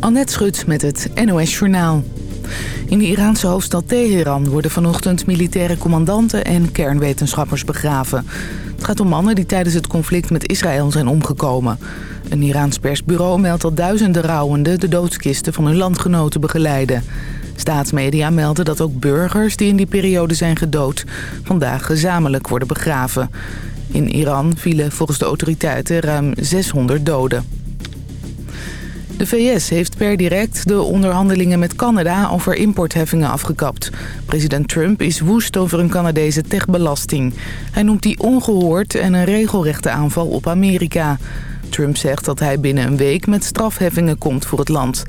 Annette Schut met het NOS Journaal. In de Iraanse hoofdstad Teheran worden vanochtend militaire commandanten en kernwetenschappers begraven. Het gaat om mannen die tijdens het conflict met Israël zijn omgekomen. Een Iraans persbureau meldt dat duizenden rouwenden de doodskisten van hun landgenoten begeleiden. Staatsmedia melden dat ook burgers die in die periode zijn gedood vandaag gezamenlijk worden begraven. In Iran vielen volgens de autoriteiten ruim 600 doden. De VS heeft per direct de onderhandelingen met Canada over importheffingen afgekapt. President Trump is woest over een Canadese techbelasting. Hij noemt die ongehoord en een regelrechte aanval op Amerika. Trump zegt dat hij binnen een week met strafheffingen komt voor het land.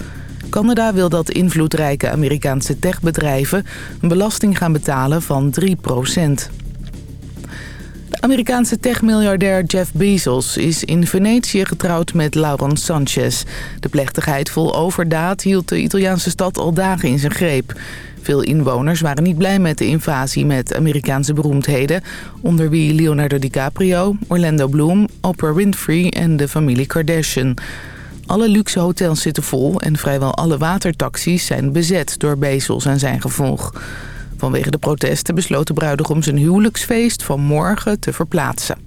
Canada wil dat invloedrijke Amerikaanse techbedrijven een belasting gaan betalen van 3 procent. Amerikaanse techmiljardair Jeff Bezos is in Venetië getrouwd met Lauren Sanchez. De plechtigheid vol overdaad hield de Italiaanse stad al dagen in zijn greep. Veel inwoners waren niet blij met de invasie met Amerikaanse beroemdheden... onder wie Leonardo DiCaprio, Orlando Bloom, Oprah Winfrey en de familie Kardashian. Alle luxe hotels zitten vol en vrijwel alle watertaxis zijn bezet door Bezos en zijn gevolg. Vanwege de protesten besloot de bruidegom zijn huwelijksfeest van morgen te verplaatsen.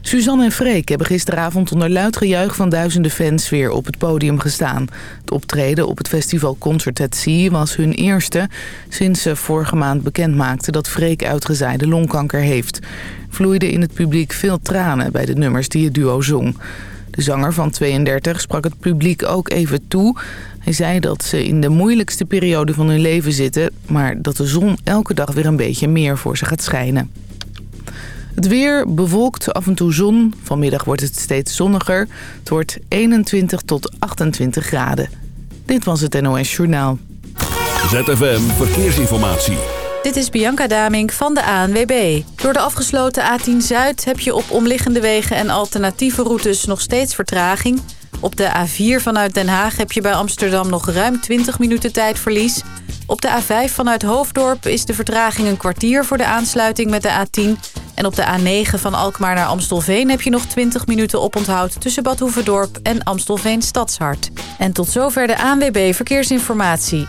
Suzanne en Freek hebben gisteravond onder luid gejuich van duizenden fans weer op het podium gestaan. Het optreden op het festival Concert at Sea was hun eerste sinds ze vorige maand bekend maakten dat Freek uitgezaaide longkanker heeft. Vloeiden in het publiek veel tranen bij de nummers die het duo zong. De zanger van 32 sprak het publiek ook even toe. Hij zei dat ze in de moeilijkste periode van hun leven zitten... maar dat de zon elke dag weer een beetje meer voor ze gaat schijnen. Het weer bewolkt, af en toe zon. Vanmiddag wordt het steeds zonniger. Het wordt 21 tot 28 graden. Dit was het NOS Journaal. ZFM Verkeersinformatie. Dit is Bianca Damink van de ANWB. Door de afgesloten A10 Zuid heb je op omliggende wegen en alternatieve routes nog steeds vertraging. Op de A4 vanuit Den Haag heb je bij Amsterdam nog ruim 20 minuten tijdverlies. Op de A5 vanuit Hoofddorp is de vertraging een kwartier voor de aansluiting met de A10. En op de A9 van Alkmaar naar Amstelveen heb je nog 20 minuten oponthoud... tussen Bad Hoeverdorp en Amstelveen Stadshart. En tot zover de ANWB Verkeersinformatie.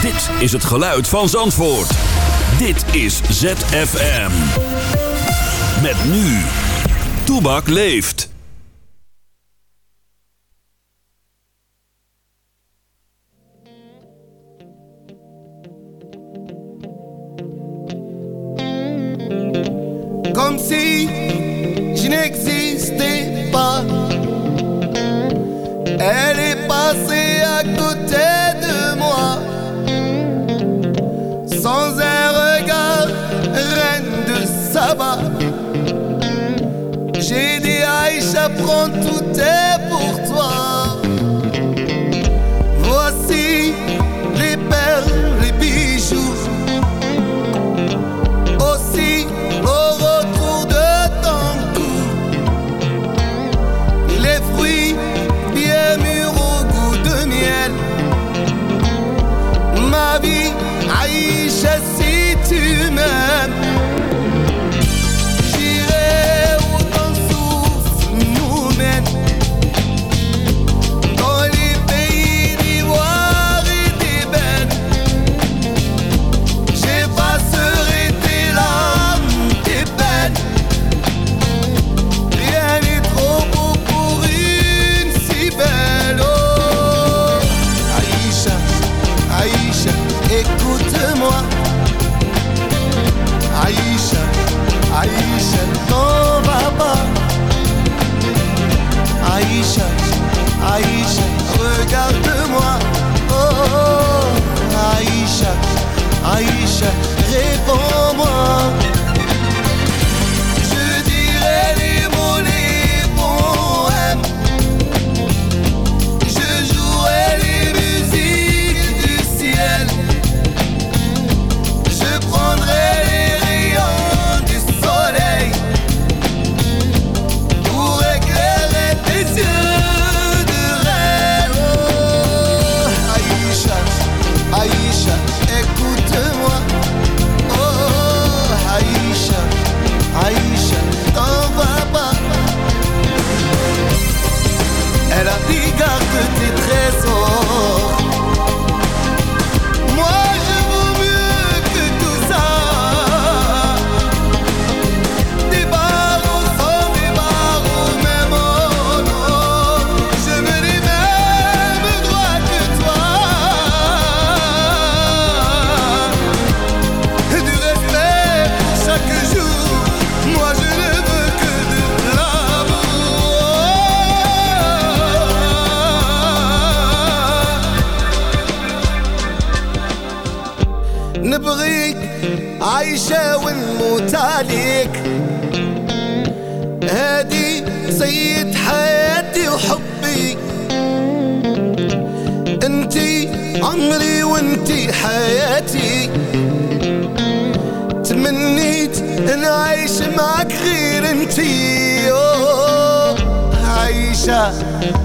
Dit is het geluid van Zandvoort. Dit is ZFM. Met nu. Toebak leeft. Comme si je n'existais pas. Elle est passée à côté de Aïcha, prends tout est pour toi. Voici les perles, les bijoux. Aussi au retour de ton cou. Les fruits bien mûrs au goût de miel. Ma vie, Aïcha,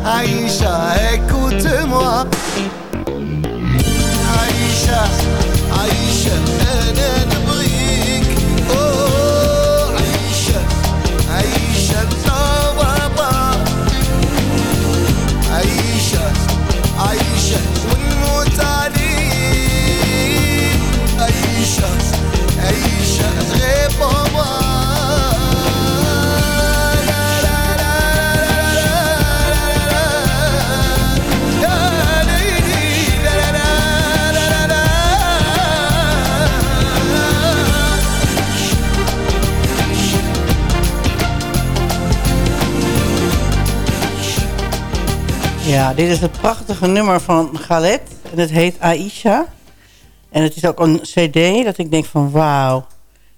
Aisha, Ja, dit is het prachtige nummer van Galet. En het heet Aisha. En het is ook een cd dat ik denk van wauw.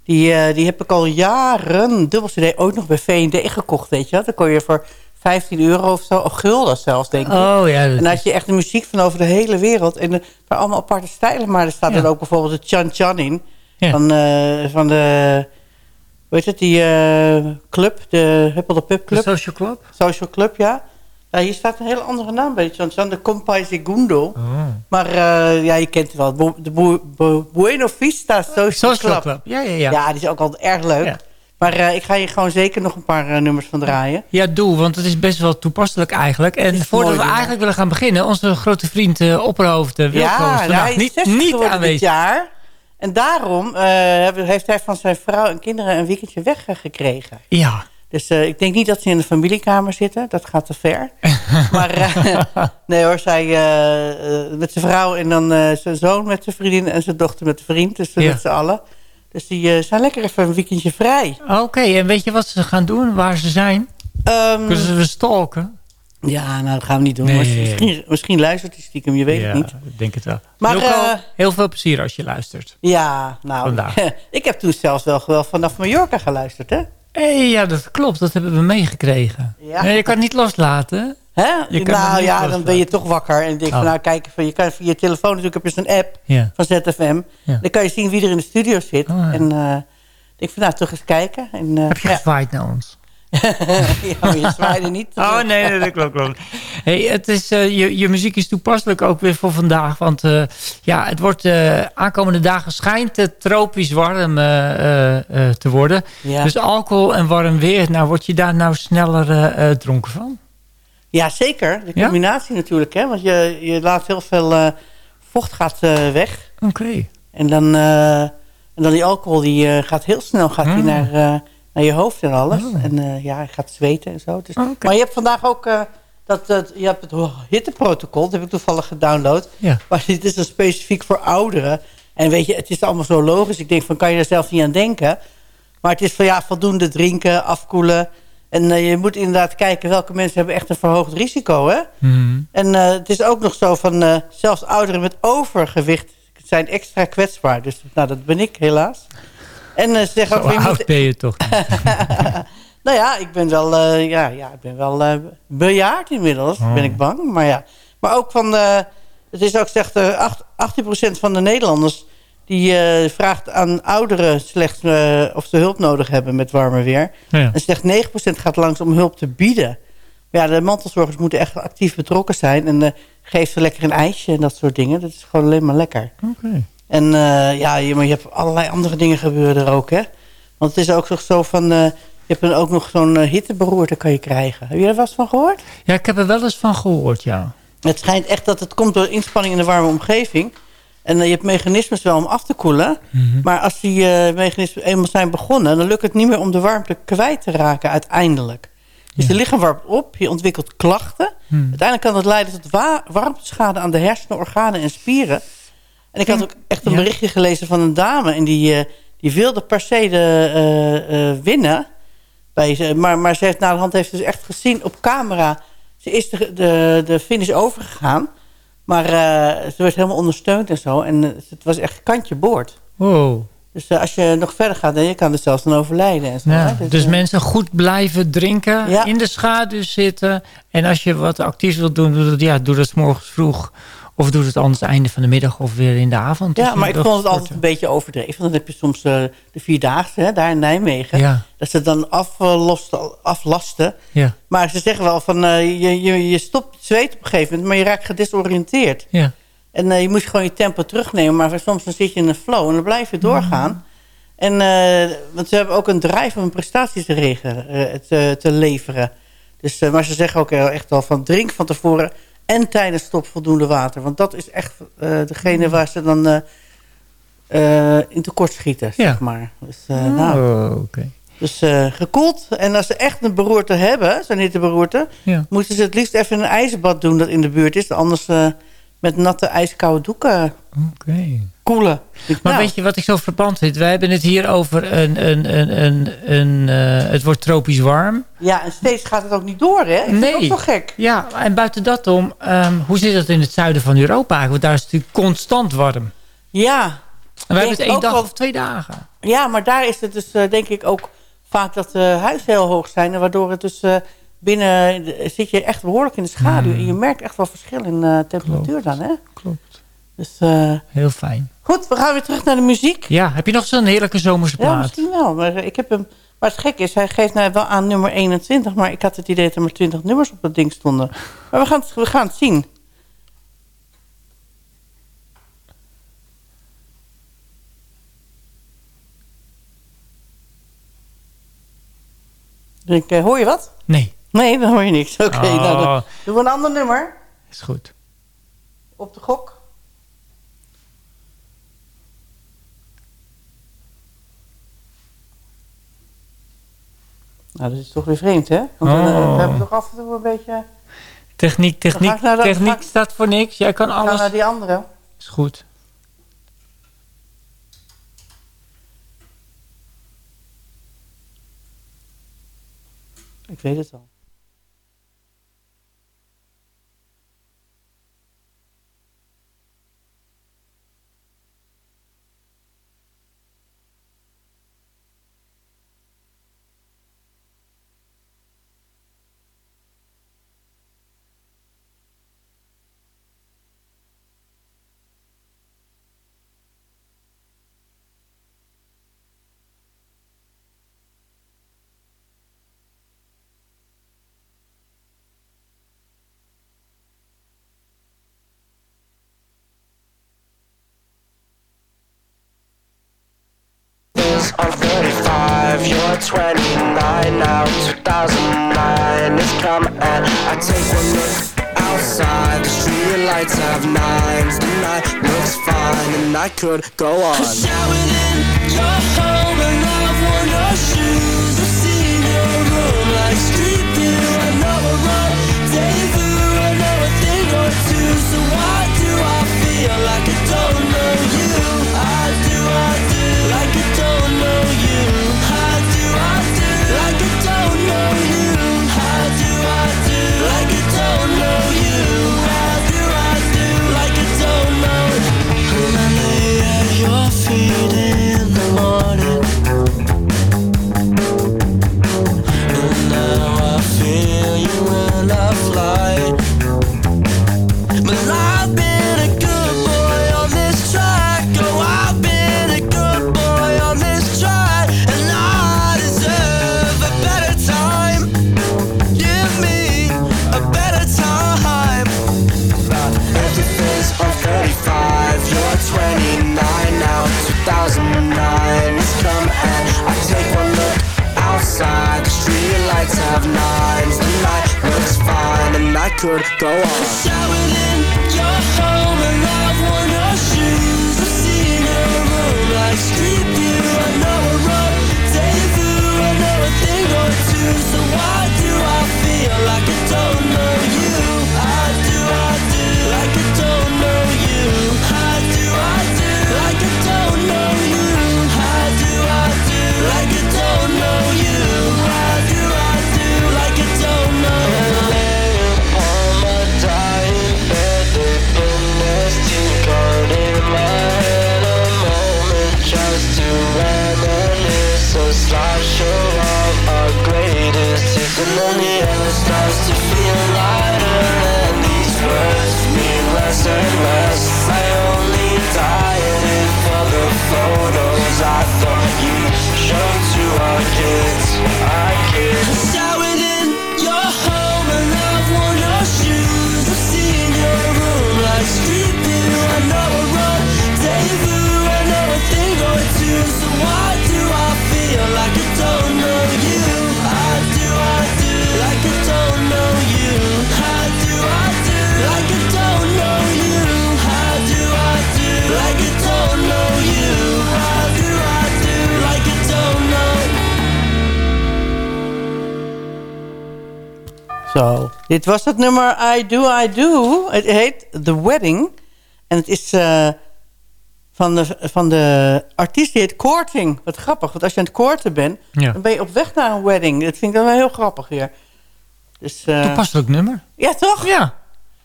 Die, eh, die heb ik al jaren, dubbel cd, ook nog bij V&D gekocht, weet je wel. Dan kon je voor 15 euro of zo, of gulden zelfs, denk ik. Oh ja, En dan had je echt de muziek van over de hele wereld. En waren allemaal aparte stijlen. Maar er staat Ja. dan ook bijvoorbeeld de Chan Chan in. Ja. Van, eh, van de, hoe heet het, die eh, club. De Huppel de Pub de Club. Social Club? Social Club, ja. Ja. Hier staat een hele andere naam bij Chan. De Compay Segundo. Oh. Maar eh, ja, je kent het wel. De Bu- Bu- Bueno Vista Social, Social Club. Club. Ja, ja, ja. Ja, die is ook altijd erg leuk. Ja. Maar eh, ik ga hier gewoon zeker nog een paar eh, nummers van draaien. Ja, doe, want het is best wel toepasselijk eigenlijk. En voordat we eigenlijk willen gaan beginnen... onze grote vriend uh, Opperhoofd Wilco is ja, is niet, 60 niet geworden dit aanwezig. jaar. En daarom heeft hij van zijn vrouw en kinderen een weekendje weggekregen. Ja, Dus eh, ik denk niet dat ze in de familiekamer zitten. Dat gaat te ver. maar eh, nee hoor, zij eh, met zijn vrouw en dan zijn zoon met zijn vriendin en zijn dochter met de vriend. Dus Ja. met z'n allen. Dus die zijn lekker even een weekendje vrij. oké. En weet je wat ze gaan doen? Waar ze zijn? Ehm, Kunnen ze we stalken? ja, nou dat gaan we niet doen. Nee. Misschien, misschien luistert hij stiekem, je weet ja, het niet. ik denk het wel. Maar, heel veel plezier als je luistert. Ja, nou, Vandaag. ik heb toen zelfs wel, wel vanaf Mallorca geluisterd, hè? Hey, ja, dat klopt. Dat hebben we meegekregen. Ja. Nee, je kan het niet loslaten. Hè? Je kan het nou ja, dan ben je toch wakker. En denk van, Oh. nou kijk, even, je kan via je telefoon natuurlijk heb je zo'n app Ja. van ZFM. Ja. Dan kan je zien wie er in de studio zit. Oh. En eh ik van, nou, toch eens kijken. En, eh, Heb je ja. gezwaaid naar ons? ja, maar je zwaaide niet. Oh nee, nee dat klopt. klopt. Hey, het is, eh, je, je muziek is toepasselijk ook weer voor vandaag. Want eh, ja, het wordt uh, aankomende dagen schijnt het tropisch warm uh, uh, te worden. Ja. Dus alcohol en warm weer, nou word je daar nou sneller uh, dronken van? Ja, zeker. De combinatie ja? natuurlijk. Hè? Want je, je laat heel veel uh, vocht gaat, uh, weg. Oké. Okay. En, dan, uh, en dan die alcohol die gaat heel snel gaat Hmm. die naar, naar je hoofd en alles. Oh. En ja, je gaat zweten en zo. Dus, okay. Maar je hebt vandaag ook... dat, dat, je hebt het hitteprotocol, dat heb ik toevallig gedownload. Ja. Maar dit is dan specifiek voor ouderen. En weet je, het is allemaal zo logisch. Ik denk van, kan je er zelf niet aan denken? Maar het is van, ja, voldoende drinken, afkoelen. En uh, je moet inderdaad kijken welke mensen hebben echt een verhoogd risico. Hè? Mm. En uh, het is ook nog zo van, uh, zelfs ouderen met overgewicht zijn extra kwetsbaar. Dus nou, dat ben ik helaas. En ze zeggen ook... Zo oud ben je toch Nou ja, ik ben wel, uh, ja, ja, ik ben wel uh, bejaard inmiddels, oh. ben ik bang. Maar ja, maar ook van, uh, het is ook zegt, uh, 18% van de Nederlanders die vraagt aan ouderen slechts of ze hulp nodig hebben met warmer weer. Ja. En slechts 9% gaat langs om hulp te bieden. Maar ja, de mantelzorgers moeten echt actief betrokken zijn. En geef ze lekker een ijsje en dat soort dingen. Dat is gewoon alleen maar lekker. Okay. En uh, ja, je, maar je hebt allerlei andere dingen gebeuren er ook, hè. Want het is ook zo van... Uh, je hebt ook nog zo'n uh, hitteberoerte kan je krijgen. Heb je er vast van gehoord? Ja, ik heb er wel eens van gehoord, ja. Het schijnt echt dat het komt door inspanning in de warme omgeving. En je hebt mechanismes wel om af te koelen. Mhm. Mm -hmm. Maar als die uh, mechanismen eenmaal zijn begonnen... dan lukt het niet meer om de warmte kwijt te raken uiteindelijk. Dus ja. je lichaam warmt op, je ontwikkelt klachten. Mhm. Uiteindelijk kan dat leiden tot wa warmteschade aan de hersenen, organen en spieren. En ik had ook echt een berichtje gelezen van een dame... en die, uh, die wilde per se de, winnen... Bij ze, maar, maar ze heeft na de hand heeft dus echt gezien op camera. Ze is de, de, de finish overgegaan. Maar uh, ze werd helemaal ondersteund en zo. En uh, het was echt kantje boord. Wow. Dus eh, als je nog verder gaat, dan je kan er zelfs dan overlijden. En zo, Ja, dus eh, mensen goed blijven drinken, Ja. in de schaduw zitten. En als je wat actief wilt doen, doe dat, ja, doe dat 's morgens vroeg. Of doe het anders einde van de middag of weer in de avond. Ja, maar ik vond het altijd een beetje overdreven. Want dan heb je soms eh, de Vierdaagse, hè, daar in Nijmegen. Ja. Dat ze dan aflosten, aflasten. Ja, Maar ze zeggen wel van, eh, je, je, je stopt het zweet op een gegeven moment, maar je raakt gedesoriënteerd. ja. En eh, je moet gewoon je tempo terugnemen. Maar soms dan zit je in een flow en dan blijf je doorgaan. En, eh, want ze hebben ook een drive om een prestatie te, regelen, te, te leveren. Dus, maar ze zeggen ook echt wel van drink van tevoren en tijdens stop voldoende water. Want dat is echt eh, degene waar ze dan eh, eh, in tekort schieten, Ja. zeg maar. Dus, nou, Oh, oké. dus gekoeld. En als ze echt een beroerte hebben, zo'n hitteberoerte... Ja. moeten ze het liefst even in een ijzerbad doen dat in de buurt is. Anders met natte ijskoude doeken Oké. koelen. Maar nou, weet je wat ik zo verband vind? Wij hebben het hier over een... een, een, een, een eh, het wordt tropisch warm. Ja, en steeds gaat het ook niet door, hè? Ik vind het ook Nee. zo gek. Ja, en buiten dat om, ehm, hoe zit het in het zuiden van Europa? Want daar is het natuurlijk constant warm. Ja, En wij hebben het één dag wel- of twee dagen. ja, maar daar is het dus eh, denk ik ook vaak dat de huizen heel hoog zijn. En waardoor het dus eh, binnen zit je echt behoorlijk in de schaduw. En je merkt echt wel verschil in eh, temperatuur dan, hè? Klopt. Dus eh, Heel fijn. goed, we gaan weer terug naar de muziek. Ja, heb je nog zo'n heerlijke zomerse Ja, plaat? misschien wel. Maar eh, ik heb hem. Maar het gek is, hij geeft nou wel aan nummer 21. Maar ik had het idee dat er maar 20 nummers op dat ding stonden. Maar we gaan het, we gaan het zien. Ik, hoor je wat? Nee, Nee, dan hoor je niks. Oké, Oh. nou dan doen we een ander nummer. is goed. Op de gok. Nou, dat is toch weer vreemd, hè? Want dan, eh, Oh. we hebben toch af en toe een beetje... Techniek, techniek, ga de- ga techniek staat voor niks. Jij kan We gaan alles. naar die andere. Is goed. Ik weet het al. 29 now 2009 is coming and I take a look outside. The street lights have nines. The night looks fine and I could go on. Showered in your home Zo, dit was het nummer I Do, I Do. Het heet The Wedding. En het is eh, van, de, van de artiest die heet Courting. Wat grappig, want als je aan het koorten bent... Ja. dan ben je op weg naar een wedding. Dat vind ik dan wel heel grappig weer. Dus, eh, Toepasselijk nummer. ja, toch? Ja, Nou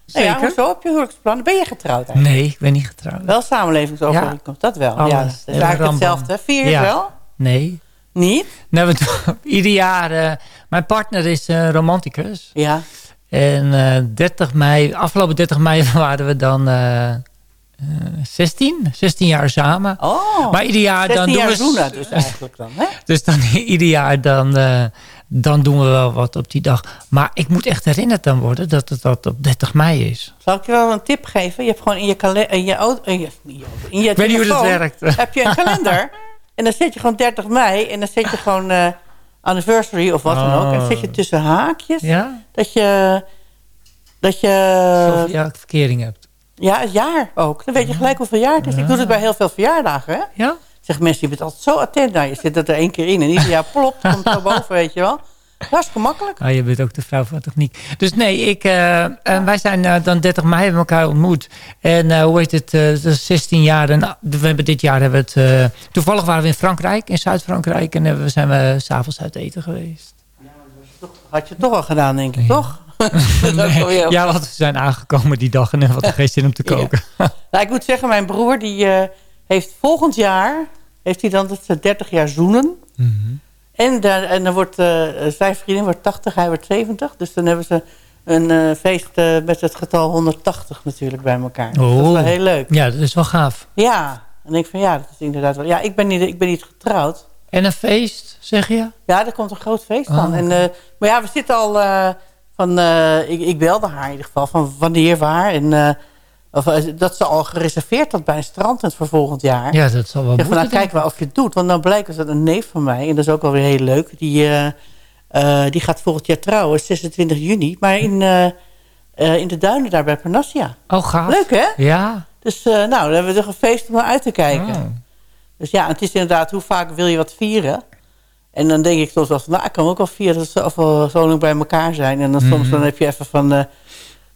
zeker. ja, hoezo op je huwelijksplan? Ben je getrouwd eigenlijk? nee, ik ben niet getrouwd. Wel samenlevingsovereenkomst, dat wel. Alles. Ja, dat is eigenlijk hetzelfde. Vier je Ja. het wel? Nee. Niet? Nee, doen- ieder jaar... eh, mijn partner is eh, romanticus. Ja. En eh 30 mei, afgelopen 30 mei waren we dan eh, eh, 16, 16 jaar samen. Oh, maar ieder jaar dan 16 doen we... dus eigenlijk dan, hè? Dus dan ieder jaar dan, eh, dan doen we wel wat op die dag. Maar ik moet echt herinnerd aan worden dat het dat op 30 mei is. Zal ik je wel een tip geven? Je hebt gewoon in je kalender... In je, auto, in je, in je, in weet niet hoe dat werkt. heb je een kalender. en dan zet je gewoon 30 mei. En dan zet je gewoon eh, anniversary of wat dan ook. En dan zet je tussen haakjes. Ja? Dat je... Dat je... Zoveel verkering hebt. Ja, het jaar ook. Dan weet je gelijk hoeveel jaar het is. Ik doe het bij heel veel verjaardagen, hè? Ja? Zeg mensen, je bent altijd zo attent. Nou, je zit het er één keer in. En ieder jaar plopt, komt zo boven, weet je wel. Hartstikke gemakkelijk. Ah, je bent ook de vrouw van techniek. Dus nee, ik, eh, en wij zijn eh, dan 30 mei hebben we elkaar ontmoet. En eh, hoe heet het, eh, dat is 16 jaar. En ah, we hebben dit jaar hebben we het... eh, toevallig waren we in Frankrijk, in Zuid-Frankrijk. En we zijn we s'avonds uit eten geweest. Had je het toch al gedaan, denk ik, toch? Ja, want we zijn aangekomen die dag en we hadden geen zin om te Ja. koken. Nou, ik moet zeggen, mijn broer die eh, heeft volgend jaar... heeft hij dan ze 30 jaar zoenen. Mhm. En, daar, en dan wordt eh, zijn vriendin wordt 80, hij wordt 70. Dus dan hebben ze een eh, feest eh, met het getal 180 natuurlijk bij elkaar. Dus dat is Oh. wel heel leuk. Ja, dat is wel gaaf. Ja, en ik van ja, dat is inderdaad wel... Ja, ik ben niet, ik ben niet getrouwd. En een feest, zeg je? Ja, er komt een groot feest. Oh. En, eh, maar ja, we zitten al van... ik, ik belde haar in ieder geval van wanneer, waar. En, of, eh, dat ze al gereserveerd had bij een strandtent voor volgend jaar. Ja, dat zal wel van, nou, moeten, kijk maar of je het doet. Want dan blijkt dus dat een neef van mij... en dat is ook alweer heel leuk... die, eh, eh, die gaat volgend jaar trouwen, 26 juni. Maar in, in de duinen daar bij ik. Oh, gaaf. Leuk, hè? Ja. Dus nou, dan hebben we toch een feest om naar uit te kijken. Oh. Dus ja, het is inderdaad, hoe vaak wil je wat vieren? En dan denk ik soms wel van, nou, ik kan ook wel vieren dat we zoveel zo lang bij elkaar zijn. En dan soms Mhm. dan heb je even van,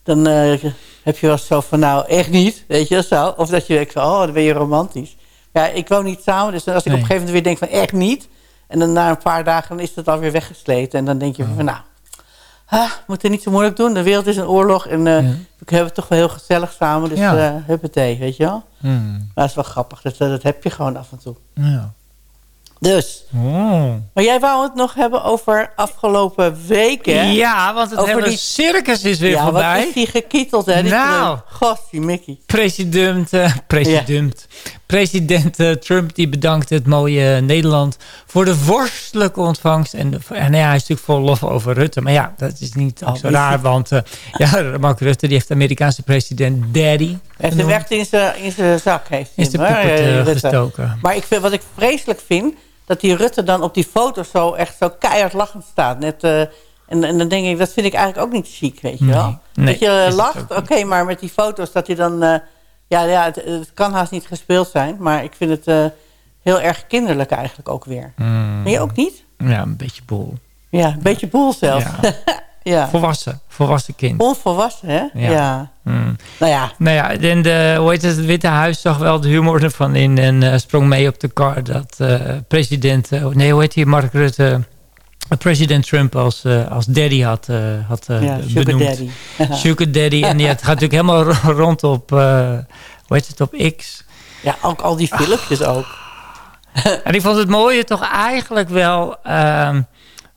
dan eh, heb je wel zo van, nou, echt niet, weet je zo. Of dat je denkt van, oh, dan ben je romantisch. Ja, ik woon niet samen, dus als ik Nee. op een gegeven moment weer denk van, echt niet. En dan na een paar dagen is het alweer weggesleten. En dan denk je van, nou, ah, we moeten niet zo moeilijk doen. De wereld is een oorlog en eh, Ja. we hebben het toch wel heel gezellig samen. Dus Ja. ja. huppatee, weet je wel. Hmm. Maar dat is wel grappig. Dat, dat heb je gewoon af en toe. Ja. Dus. Oh. Maar jij wou het nog hebben over afgelopen weken. Ja, want het Over hele die- circus is weer ja, voorbij. wat is die gekieteld, hè? Die Nou. Gostie, Mickey. President, eh, president, president eh, Trump die bedankt het mooie Nederland voor de vorstelijke ontvangst. En, de, en ja, hij is natuurlijk vol lof over Rutte. Maar ja, dat is niet Oh, zo raar. Want eh, ja, Mark Rutte die heeft de Amerikaanse president Daddy heeft hem genoemd. echt in zijn in zijn zak. Heeft hij hem, poepert, eh, Rutte. gestoken. Maar ik vind, wat ik vreselijk vind... dat die Rutte dan op die foto zo echt zo keihard lachend staat. Net, eh, en, en dan denk ik, dat vind ik eigenlijk ook niet chic, weet je wel. nee, dat je lacht, oké, maar met die foto's dat hij dan... eh, ja, ja het, het kan haast niet gespeeld zijn. Maar ik vind het eh, heel erg kinderlijk eigenlijk ook weer. Mm, Ben je ook niet? ja, een beetje boel. Ja, een beetje boel zelfs. Ja. Ja. Volwassen, volwassen kind. Onvolwassen, hè? Ja. Ja. Mm. Nou ja, Nou ja, en de, hoe heet het, het Witte Huis zag wel de humor ervan in en eh, sprong mee op de kar dat eh, president, eh, nee hoe heet hij, Mark Rutte, president Trump als, als daddy had, had ja sugar benoemd. daddy. Sugar daddy. En ja, het gaat natuurlijk helemaal ro- rond op, hoe heet het, op X. Ja, ook al die filmpjes ook. En ik vond het mooie toch eigenlijk wel, ehm,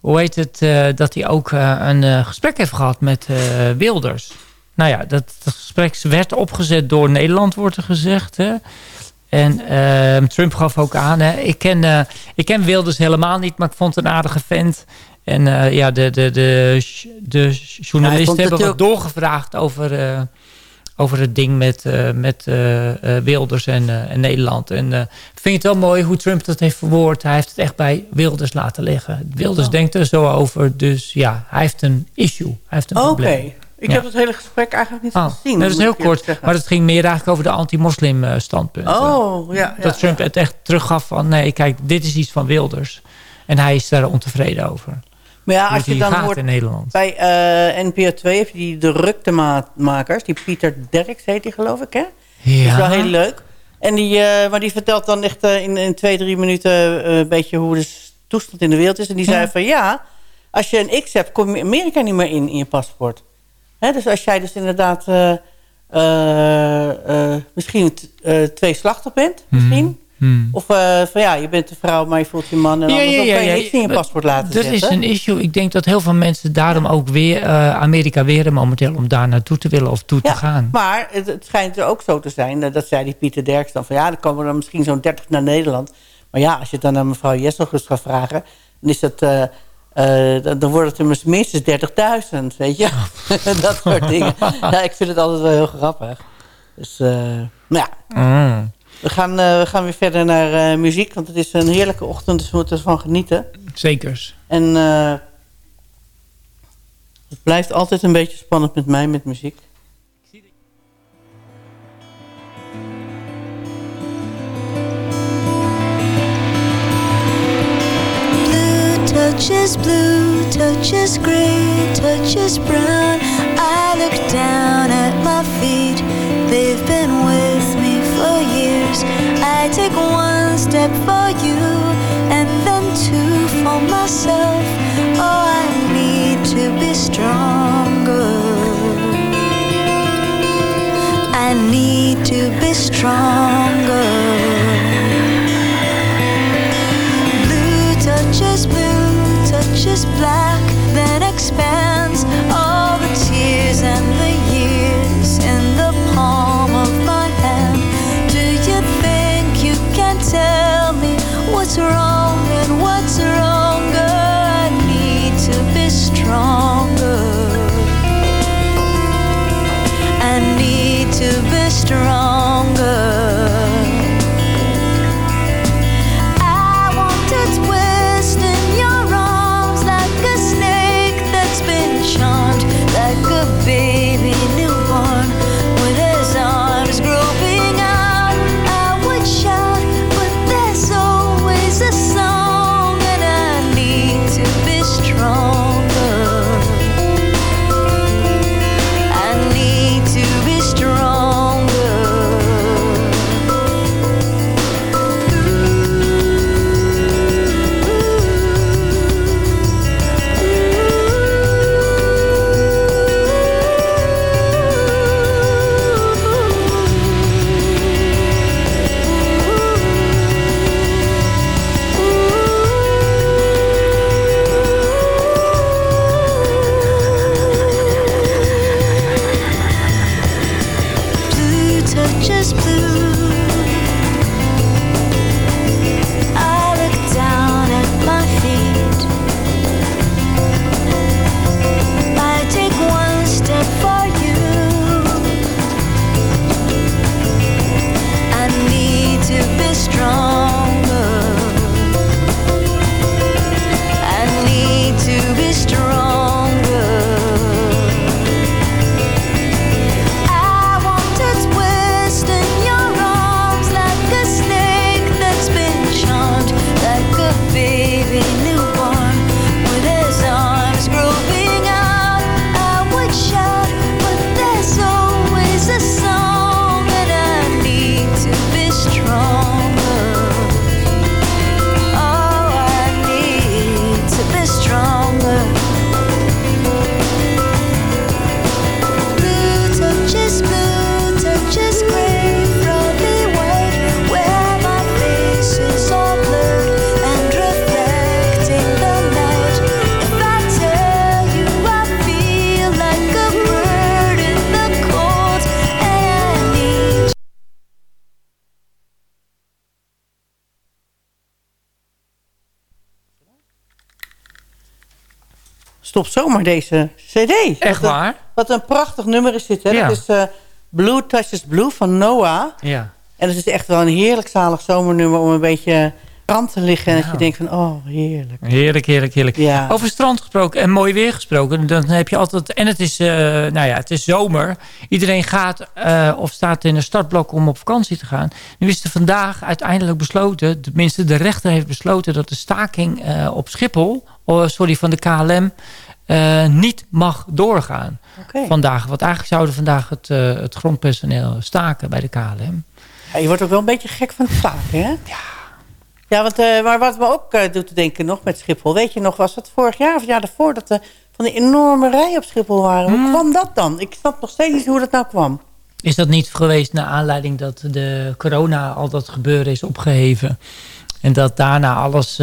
hoe heet het, eh, dat hij ook eh, een eh, gesprek heeft gehad met Wilders. Nou ja, dat, dat gesprek werd opgezet door Nederland, wordt er gezegd. Hè? En ehm, Trump gaf ook aan, hè, ik, ken, ik ken Wilders helemaal niet, maar ik vond het een aardige vent. En ja, de, de, de, de journalisten hebben wat doorgevraagd over, over het ding met, eh, met eh, eh, Wilders en, en Nederland. En ik vind het wel mooi hoe Trump dat heeft verwoord. Hij heeft het echt bij Wilders laten liggen. Wilders denkt er zo over, dus ja, hij heeft een issue. Hij heeft een Oké. probleem. Ik Ja. heb het hele gesprek eigenlijk niet Oh, gezien. dat is heel ik kort, zeggen. maar het ging meer eigenlijk over de anti-moslim standpunten. Oh, ja. ja dat Trump het echt teruggaf van, nee, kijk, dit is iets van Wilders. En hij is daar ontevreden over. Maar ja, als je dan hoort in Nederland. bij eh, NPO 2 heb je die de ruktemakers. Die Pieter Derks heet die geloof ik, hè? Ja. Dat is wel heel leuk. En die, eh, maar die vertelt dan echt eh, in, in twee, drie minuten een beetje hoe de toestand in de wereld is. En die zei Ja. van ja, als je een X hebt, kom je Amerika niet meer in in je paspoort. Hè, dus als jij dus inderdaad misschien twee slachter bent, misschien. Hmm. Of eh, van ja, je bent een vrouw, maar je voelt je man. En Ja, andersom ja, ja, kan je niks in je paspoort laten Dat zetten. is een issue. Ik denk dat heel veel mensen daarom ook weer eh, Amerika weren momenteel om daar naartoe te willen of toe te gaan. Maar het, het schijnt er ook zo te zijn, eh, dat zei die Pieter Derks dan, van ja, dan komen er misschien zo'n 30 naar Nederland. Maar ja, als je het dan aan mevrouw Jesselgus gaat vragen, dan is dat... dan, wordt het er minstens 30.000, weet je. dat soort dingen. Ja, ik vind het altijd wel heel grappig. Dus, nou ja, Mm. We gaan, eh, we gaan weer verder naar eh, muziek. Want het is een heerlijke ochtend, dus we moeten ervan genieten. Zekers. En eh, het blijft altijd een beetje spannend met mij, met muziek. Blue touches blue, touches gray, touches brown. I look down at my feet, they've been with me for years. I take one step for you and then two for myself. Oh, I need to be stronger. I need to be stronger. Blue touches blue, touches black, then expands Stop zomaar deze cd. Echt Wat een- waar? Wat een prachtig nummer is dit. Hè? Ja. Dat is eh, Blue Touches Blue van Noah. Ja. En het is echt wel een heerlijk zalig zomernummer om een beetje strand te liggen. En dat je denkt van, oh, heerlijk. Heerlijk, heerlijk, heerlijk. Ja. Over strand gesproken en mooi weer gesproken. Dan heb je altijd... En het is, eh, nou ja, het is zomer. Iedereen gaat eh, of staat in een startblok om op vakantie te gaan. Nu is er vandaag uiteindelijk besloten... Tenminste, de rechter heeft besloten... dat de staking op Schiphol... oh, sorry, van de KLM... eh, niet mag doorgaan vandaag. Want eigenlijk zouden vandaag het, eh, het grondpersoneel staken bij de KLM. Ja, je wordt ook wel een beetje gek van het staken, hè? Ja. Ja, want, eh, maar wat me ook doet te denken nog met Schiphol... weet je nog, was het vorig jaar of het jaar daarvoor... dat er van die enorme rijen op Schiphol waren? Hmm. Hoe kwam dat dan? Ik snap nog steeds niet hoe dat nou kwam. Is dat niet geweest naar aanleiding dat de corona al dat gebeuren is opgeheven? En dat daarna alles,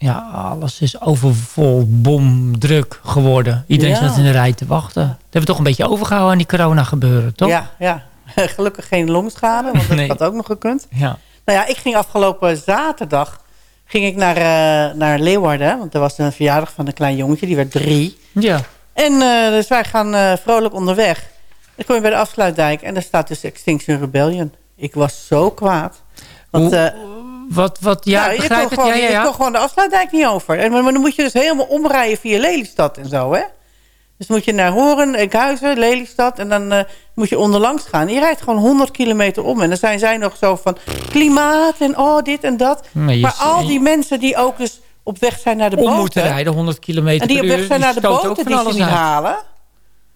ja, alles is overvol, bomdruk geworden. Iedereen Ja. staat in de rij te wachten. Dat hebben we toch een beetje overgehouden aan die corona gebeuren, toch? Ja, ja. Gelukkig geen longschade, want dat Nee. had ook nog gekund. Ja. Nou ja, ik ging afgelopen zaterdag ging ik naar, eh, naar Leeuwarden. Want er was een verjaardag van een klein jongetje, die werd drie. ja. En eh, dus wij gaan eh, vrolijk onderweg. Dan kom je bij de afsluitdijk en daar staat dus Extinction Rebellion. Ik was zo kwaad. Want, Hoe- Wat, wat, ja, nou, je begrijp het. gewoon, Ja, ja, je gewoon de afsluitdijk niet over. En, maar, maar dan moet je dus helemaal omrijden via Lelystad en zo, hè? Dus moet je naar Horen, Enkhuizen, Lelystad... en dan eh, moet je onderlangs gaan. Je rijdt gewoon 100 kilometer om. En dan zijn zij nog zo van klimaat en oh, dit en dat. Maar al die mensen die ook dus op weg zijn naar de Om boten... moeten rijden, 100 kilometer en die op weg zijn naar de boten die ze niet uit. halen...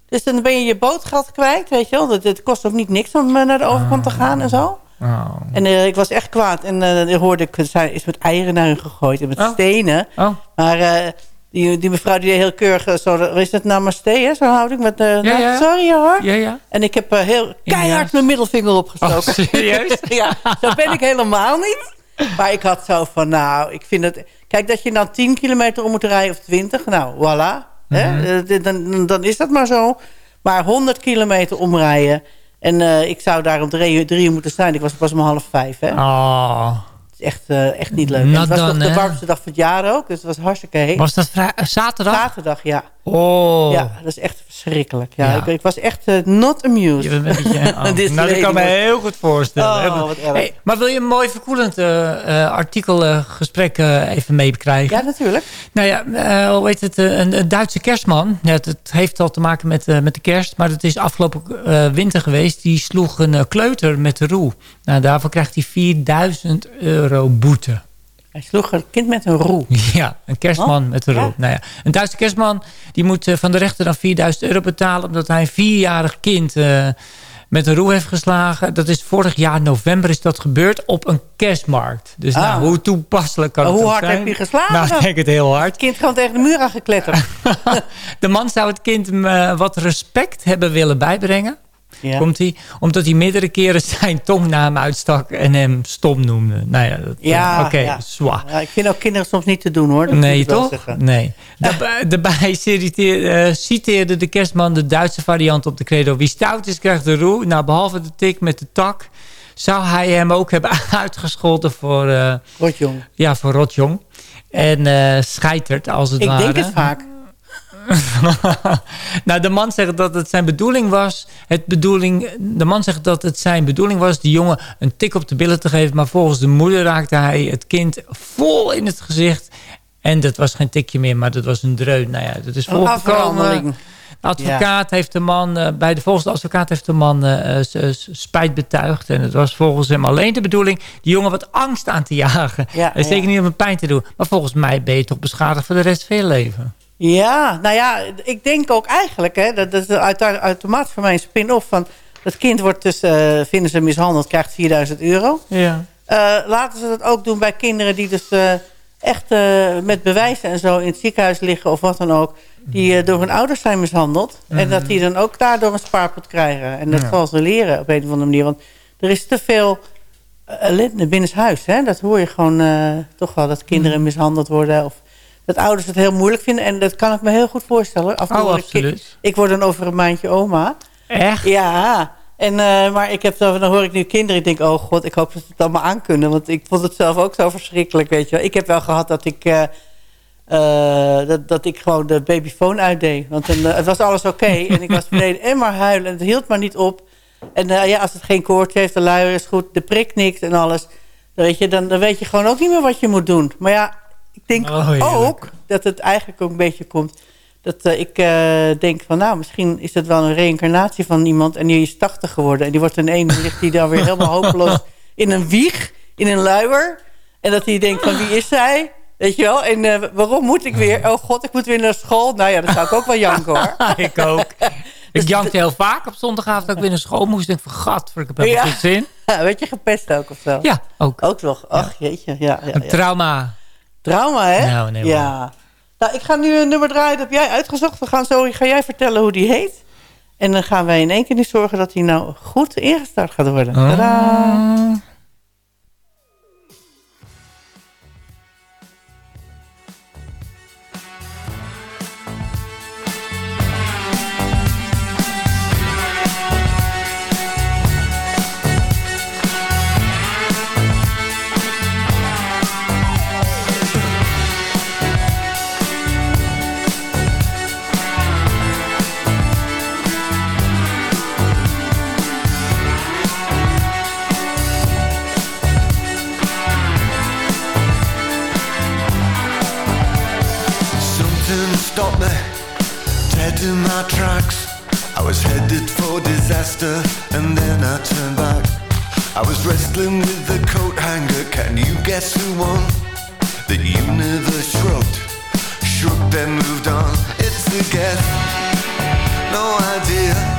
Dus dan ben je je bootgeld kwijt, weet je wel. Het, kost ook niet niks om eh, naar de overkant te gaan en zo. Oh. En eh, ik was echt kwaad. En eh dan hoorde ik, zij is met eieren naar hun gegooid en met Oh. stenen. Oh. Maar eh, die, die mevrouw die deed heel keurig zo, is het namaste, hè? Zo houd ik met, eh, nou, ja. sorry hoor. Ja, ja. En ik heb heel keihard mijn middelvinger opgestoken. Oh, serieus? ja, zo ben ik helemaal niet. Maar ik had zo van, nou, ik vind het... Kijk, dat je dan 10 kilometer om moet rijden of 20, nou, voilà. hè? Mhm. Dan, dan is dat maar zo. Maar 100 kilometer omrijden... En eh, ik zou daar om drie, uur- drie uur moeten zijn. Ik was pas om half vijf. Hè? Oh. Het is echt, eh, echt niet leuk. Nou het was nog de warmste dag van het jaar ook. Dus het was hartstikke heet. Was dat eh, zaterdag? Zaterdag, ja. Oh. Ja, dat is echt verschrikkelijk. Ja, Ja. Ik, ik was echt eh, not amused. Je bent een beetje, oh. Dit nou, dat kan me heel goed voorstellen. Oh. Hey, maar wil je een mooi verkoelend eh, eh, artikel, gesprek eh, even meekrijgen? Ja, natuurlijk. Nou ja, hoe heet het? een, een Duitse kerstman. Ja, het, het heeft al te maken met, met de kerst. Maar het is afgelopen winter geweest. Die sloeg een kleuter met de roe. Nou, daarvoor krijgt hij 4000 euro boete. Hij sloeg een kind met een roe. Ja, een kerstman Oh, met een ja. roep. Nou ja, een Duitse kerstman die moet eh, van de rechter dan 4000 euro betalen... omdat hij een vierjarig kind eh, met een roe heeft geslagen. Dat is vorig jaar november is dat gebeurd op een kerstmarkt. Dus Ah. nou, hoe toepasselijk kan Maar het hoe ook hard zijn? heb je geslagen? Nou, ik denk het heel hard. Het kind gewoon tegen de muur aangekletterd. De man zou het kind eh, wat respect hebben willen bijbrengen. Ja. Komt hij, omdat hij meerdere keren zijn tong naar hem uitstak en hem stom noemde. Nou ja, dat, eh, Ja, oké, zwaar. Ja, ik vind ook kinderen soms niet te doen hoor. Dat Nee, ik toch? Nee. Daarbij, daarbij citeerde, eh, citeerde de kerstman de Duitse variant op de credo. Wie stout is, krijgt de roe. Nou, behalve de tik met de tak... zou hij hem ook hebben uitgescholden voor, eh Rotjong. ja, voor rotjong. En eh scheiterd, als het Ik ware. denk het vaak. nou, de man zegt dat het zijn bedoeling was. Het bedoeling, de man zegt dat het zijn bedoeling was die jongen een tik op de billen te geven. Maar volgens de moeder raakte hij het kind vol in het gezicht. En dat was geen tikje meer, maar dat was een dreun. Nou ja, dat is Een voorgekomen. afrandeling. De advocaat heeft de man, eh, bij de volgens de advocaat heeft de man eh, eh, eh, spijt betuigd. En het was volgens hem alleen de bedoeling die jongen wat angst aan te jagen. Ja, en zeker ja. niet om hem pijn te doen. Maar volgens mij ben je toch beschadigd voor de rest van je leven. Ja, nou ja, ik denk ook eigenlijk, hè, dat, dat is uit- automatisch voor mij een spin-off van... het kind wordt dus, eh, vinden ze mishandeld, krijgt 4000 euro. Ja. Eh, laten ze dat ook doen bij kinderen die dus eh, echt met bewijzen en zo in het ziekenhuis liggen of wat dan ook. Die door hun ouders zijn mishandeld. En dat die dan ook daardoor een spaarpot krijgen. En dat Ja. zal ze leren op een of andere manier. Want er is te veel ellende binnenshuis. Hè? Dat hoor je gewoon toch wel. Dat kinderen mishandeld worden. Of dat ouders het heel moeilijk vinden. En dat kan ik me heel goed voorstellen. Af Oh, ik-. Ik, word dan over een maandje oma. Echt? Ja, en, eh, maar ik heb dan, dan hoor ik nu kinderen. Ik denk, oh god, ik hoop dat ze het allemaal aankunnen. Want ik vond het zelf ook zo verschrikkelijk, weet je wel. Ik heb wel gehad dat ik, eh, eh, dat, dat ik gewoon de babyfoon uitdeed. Want dan, het was alles oké. en ik was beneden en maar huilen. En het hield maar niet op. En ja, als het geen koortje heeft, de luier is goed. De prik niks en alles. Dan weet, je, dan, dan weet je gewoon ook niet meer wat je moet doen. Maar ja, ik denk Oh, ook dat het eigenlijk ook een beetje komt... dat eh, ik eh, denk van, nou, misschien is het wel een reïncarnatie van iemand... en die is 80 geworden. En die wordt in één ligt die dan weer helemaal hopeloos in een wieg, in een luier. En dat hij denkt van, wie is zij? Weet je wel? En eh, waarom moet ik weer? Oh god, ik moet weer naar school. Nou ja, dat zou ik ook wel janken hoor. ik ook. Ik jankte heel vaak op zondagavond dat ik weer naar school moest. Ik denk van, gat, ik heb helemaal Ja. geen zin. Werd je gepest ook of zo? Ja, ook. Ook nog. Ach jeetje, ja. ja, Een ja. trauma. Trauma, hè? Nou, nee, ja. Nou, ik ga nu een nummer draaien. Dat heb jij uitgezocht. We gaan zo, ga jij vertellen hoe die heet. En dan gaan wij in één keer niet zorgen dat hij nou goed ingestart gaat worden. Oh. In my tracks. I was headed for disaster and then I turned back. I was wrestling with the coat hanger. Can you guess who won? The universe shrugged, shrugged then moved on. It's a guess, no idea.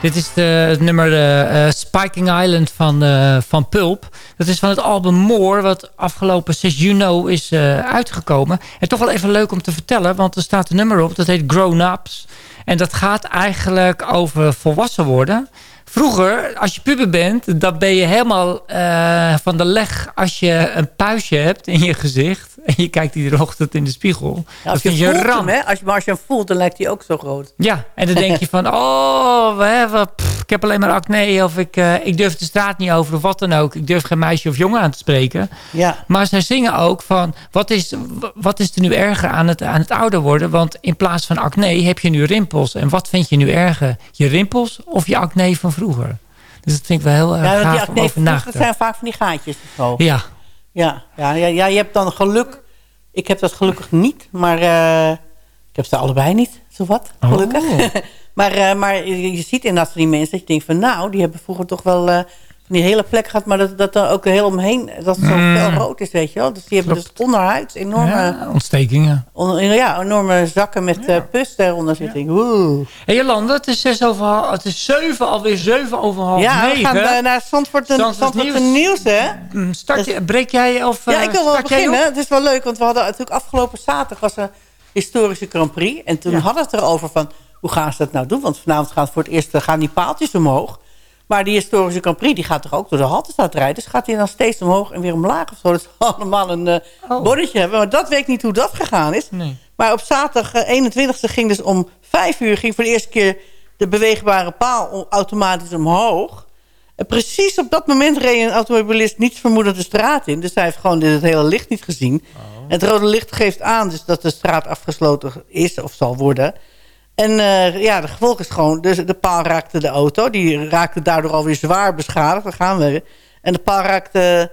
Dit is de, het nummer eh, eh, Spiking Island van, eh, van Pulp. Dat is van het album More, wat afgelopen 6 juni is uitgekomen. En toch wel even leuk om te vertellen, want er staat een nummer op. Dat heet Grown Ups. En dat gaat eigenlijk over volwassen worden. Vroeger, als je puber bent, dan ben je helemaal eh, van de leg als je een puistje hebt in je gezicht. En je kijkt iedere ochtend in de spiegel. Ja, dat als je, je voelt ramp. hem, hè? Als je, maar als je hem voelt, dan lijkt hij ook zo groot. Ja, en dan denk je van, oh, we hebben, pff, ik heb alleen maar acne. Of ik, eh, ik durf de straat niet over of wat dan ook. Ik durf geen meisje of jongen aan te spreken. Ja. Maar zij zingen ook van, wat is, wat is er nu erger aan het, aan het ouder worden? Want in plaats van acne heb je nu rimpels. En wat vind je nu erger? Je rimpels of je acne van vroeger? Dus dat vind ik wel heel erg Ja, die gaaf acne, dat zijn vaak van die gaatjes of zo. Ja, Ja, ja, ja, ja, je hebt dan geluk. Ik heb dat gelukkig niet, maar eh, ik heb ze allebei niet, zowat, Oh. gelukkig. maar, eh, maar je, ziet inderdaad van die mensen dat je denkt van nou, die hebben vroeger toch wel eh, van die hele plek gehad, maar dat, dat dan ook heel omheen, dat het zo Mm. fel rood is, weet je wel. Dus die hebben dus onderhuid enorme, ja, ontstekingen. on- ja, enorme zakken met eh pus daaronder zitten. Woe. Hé Jolanda, het is zes over half, het is zeven, alweer zeven over half Ja, we negen. gaan eh, naar Zandvoort, Zandvoort Zandvoort nieuws. nieuws, hè? Mm, Start je, breek jij of Ja, ik wil wel beginnen. Het is wel leuk, want we hadden natuurlijk afgelopen zaterdag was een historische Grand Prix. En toen hadden we het erover van, hoe gaan ze dat nou doen? Want vanavond gaan voor het eerst eh, gaan die paaltjes omhoog. Maar die historische Grand Prix, die gaat toch ook door de Haltestraat rijden? Dus gaat hij dan steeds omhoog en weer omlaag of zo? Dat ze allemaal een eh Oh. bonnetje hebben. Maar dat weet ik niet hoe dat gegaan is. Nee. Maar op zaterdag eh, 21e ging dus om 5 uur... ging voor de eerste keer de beweegbare paal om- automatisch omhoog. En precies op dat moment reed een automobilist niets vermoedend de straat in. Dus hij heeft gewoon het hele licht niet gezien. En het rode licht geeft aan dus dat de straat afgesloten is of zal worden. En eh, ja, de gevolg is gewoon... Dus de paal raakte de auto. Die raakte daardoor alweer zwaar beschadigd. Daar gaan we weer. En de paal raakte...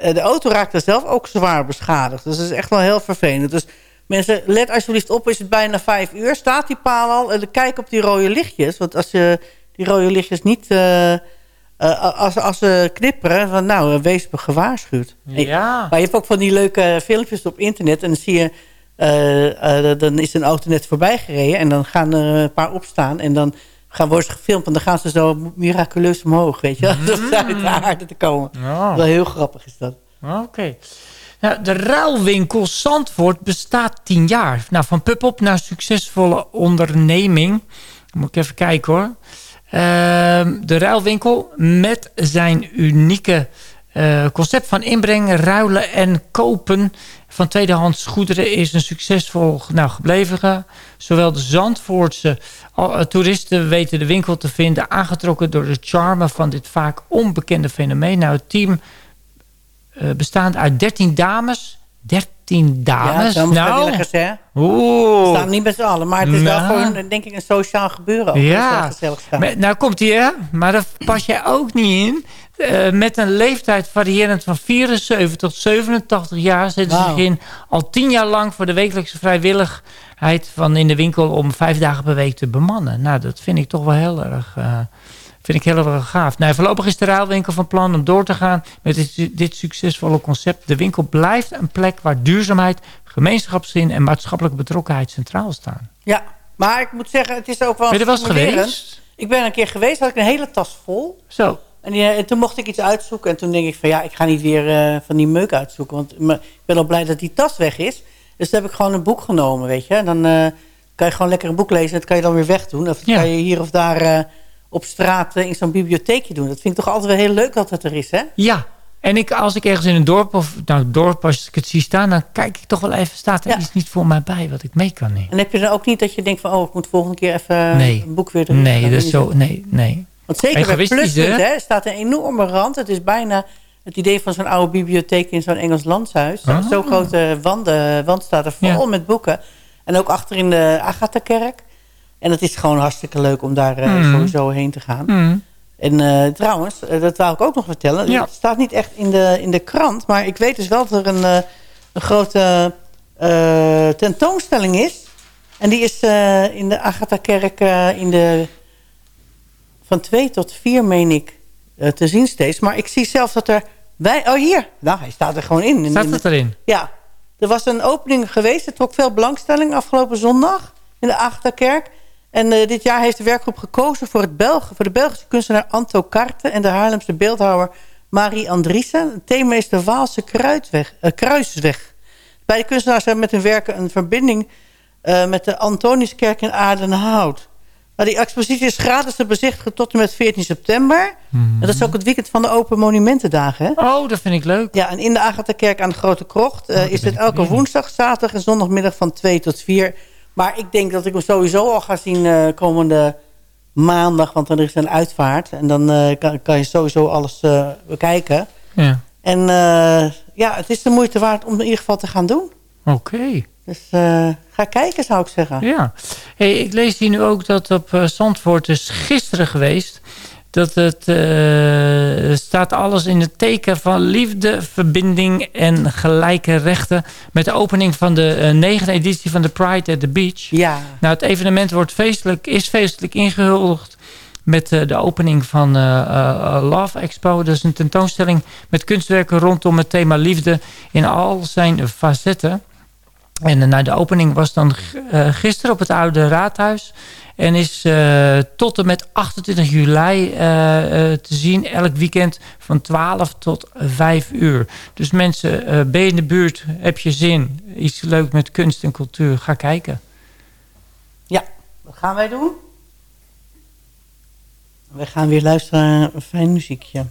eh, de auto raakte zelf ook zwaar beschadigd. Dus dat is echt wel heel vervelend. Dus mensen, let alsjeblieft op. Is het bijna vijf uur? Staat die paal al? En kijk op die rode lichtjes. Want als je die rode lichtjes niet... eh, eh, als, als ze knipperen, van nou, eh, wees gewaarschuwd. Ja. Maar je hebt ook van die leuke filmpjes op internet. En dan zie je, eh, dan is een auto net voorbij gereden. En dan gaan er een paar opstaan. En dan gaan, worden ze gefilmd. En dan gaan ze zo miraculeus omhoog, weet je wel. Door uit de aarde te komen. Ja. Wel heel grappig is dat. Oké. Nou, de ruilwinkel Zandvoort bestaat tien jaar. Nou, van pub-up naar succesvolle onderneming. Dan moet ik even kijken hoor. Ehm, de ruilwinkel met zijn unieke eh, concept van inbrengen, ruilen en kopen van tweedehands goederen is een succesvol nou, gebleven. Zowel de Zandvoortse eh, toeristen weten de winkel te vinden... aangetrokken door de charme van dit vaak onbekende fenomeen. Nou, het team bestaand uit 13 dames. 13 Ja, dames? zo nou, hè. oeh. Staan niet met z'n allen. Maar het is wel Nou. gewoon, denk ik, een sociaal gebeuren. Ook. Ja. Maar, nou komt hij hè, maar daar pas jij ook niet in. Eh, met een leeftijd variërend van 74 tot 87 jaar... zetten ze zich in al 10 jaar lang voor de wekelijkse vrijwilligheid... van in de winkel om vijf dagen per week te bemannen. Nou, dat vind ik toch wel heel erg... eh, vind ik heel erg gaaf. Nou, voorlopig is de ruilwinkel van plan om door te gaan met dit, dit succesvolle concept. De winkel blijft een plek waar duurzaamheid, gemeenschapszin en maatschappelijke betrokkenheid centraal staan. Ja, maar ik moet zeggen, het is ook wel Ben je er stimulerend. geweest? Ik ben een keer geweest, had ik een hele tas vol. Zo. En, die- en toen mocht ik iets uitzoeken. En toen denk ik van ja, ik ga niet weer eh, van die meuk uitzoeken. Want ik ben al blij dat die tas weg is. Dus toen heb ik gewoon een boek genomen, weet je. En dan eh, kan je gewoon lekker een boek lezen. En dat kan je dan weer wegdoen. Of Ja. kan je hier of daar eh, op straat eh, in zo'n bibliotheekje doen. Dat vind ik toch altijd wel heel leuk dat dat er is, hè? Ja, en ik, als ik ergens in een dorp of nou dorp, als ik het zie staan, dan kijk ik toch wel even, staat er Ja. iets niet voor mij bij wat ik mee kan nemen? En heb je dan ook niet dat je denkt van... oh, ik moet volgende keer even Nee. een boek weer erin Nee, dat is zo, nee, nee. Want zeker bij Pluspunt hè? staat een enorme rand. Het is bijna het idee van zo'n oude bibliotheek in zo'n Engels landshuis. Ah. Zo'n grote wanden, wand staat er vol Ja. met boeken. En ook achter in de Agatha-kerk. En het is gewoon hartstikke leuk om daar eh, Mm. sowieso heen te gaan. Hmm. En eh, trouwens, eh, dat wou ik ook nog vertellen. Ja. Het staat niet echt in de, in de krant. Maar ik weet dus wel dat er een, een grote tentoonstelling is. En die is in de Agatha-kerk in de... Van twee tot vier, meen ik, te zien steeds. Maar ik zie zelf dat er... Wij, oh, hier. Nou, hij staat er gewoon in. In- Staat in- het erin? ja, er was een opening geweest. Er trok veel belangstelling afgelopen zondag in de Agatha-kerk. En eh, dit jaar heeft de werkgroep gekozen voor, het voor de Belgische kunstenaar Anto Karte... en de Haarlemse beeldhouwer Marie Andriessen. Het thema is de Waalse Kruidweg, eh, Kruisweg. Bij de kunstenaars hebben met hun werken een verbinding... eh, met de Antoniuskerk in Aardenhout. Nou, die expositie is gratis te bezichtigen tot en met 14 september. En dat is ook het weekend van de Open Monumentendagen. Hè? Oh, dat vind ik leuk. Ja, en in de Agatha-kerk aan de Grote Krocht... eh, is het elke woensdag, zaterdag en zondagmiddag van 2 tot 4. Maar ik denk dat ik hem sowieso al ga zien eh, komende maandag. Want dan is er een uitvaart. En dan eh, kan, kan je sowieso alles eh, bekijken. Ja. En ja, het is de moeite waard om in ieder geval te gaan doen. Oké. Dus ga kijken, zou ik zeggen. Ja. Hey, ik lees hier nu ook dat op Zandvoort is gisteren geweest... dat het eh, staat alles in het teken van liefde, verbinding en gelijke rechten... met de opening van de eh, negende editie van de Pride at the Beach. Ja. Nou, het evenement wordt feestelijk, is feestelijk ingehuldigd met eh, de opening van Love Expo. Dat is een tentoonstelling met kunstwerken rondom het thema liefde in al zijn facetten. En uh, nou, de opening was dan gisteren op het Oude Raadhuis. En is uh, tot en met 28 juli te zien. Elk weekend van 12 tot 5 uur. Dus mensen, ben je in de buurt, heb je zin. Iets leuk met kunst en cultuur. Ga kijken. Ja, wat gaan wij doen? We gaan weer luisteren naar een fijn muziekje.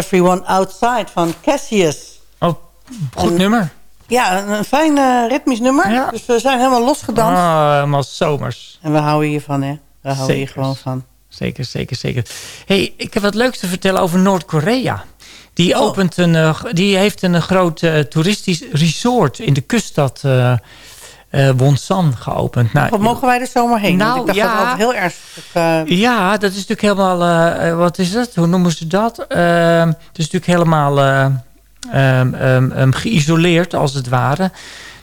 Everyone Outside van Cassius. Oh, goed en, nummer. Ja, een, fijn eh, ritmisch nummer. Ja. Dus we zijn helemaal losgedanst. Ah, helemaal zomers. En we houden hiervan, hè. We houden hier gewoon van. Zeker, zeker, zeker. hey, ik heb wat leuks te vertellen over Noord-Korea. Die, Oh. opent een, eh, die heeft een groot eh, toeristisch resort in de kuststad eh, Wonsan geopend. Nou, Wat mogen wij er zomaar heen? Nou, ik dacht ja. dat heel erg... eh, Ja, dat is natuurlijk helemaal... eh, wat is dat? Hoe noemen ze dat? Het is natuurlijk helemaal eh, ehm, ehm, ehm, geïsoleerd, als het ware.